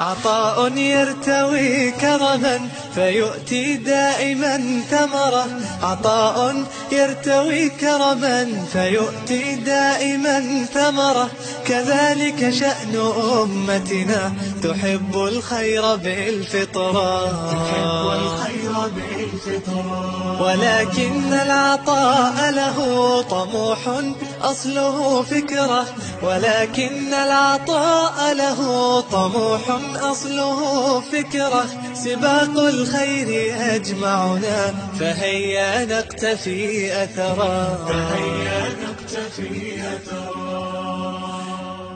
عطاء يرتوي كرما فيؤتي دائما ثمرة. عطاء يرتوي كرما فيؤتي دائما ثمرة. كذلك شأن أمتنا تحب الخير بالفطرة. تحب الخير بالفطرة. ولكن العطاء له طموح أصله فكرة. ولكن العطاء له طموح أصله فكرة سباق الخير يجمعنا فهيا نقتفي أثرا. فهيا نقتفي أثرا.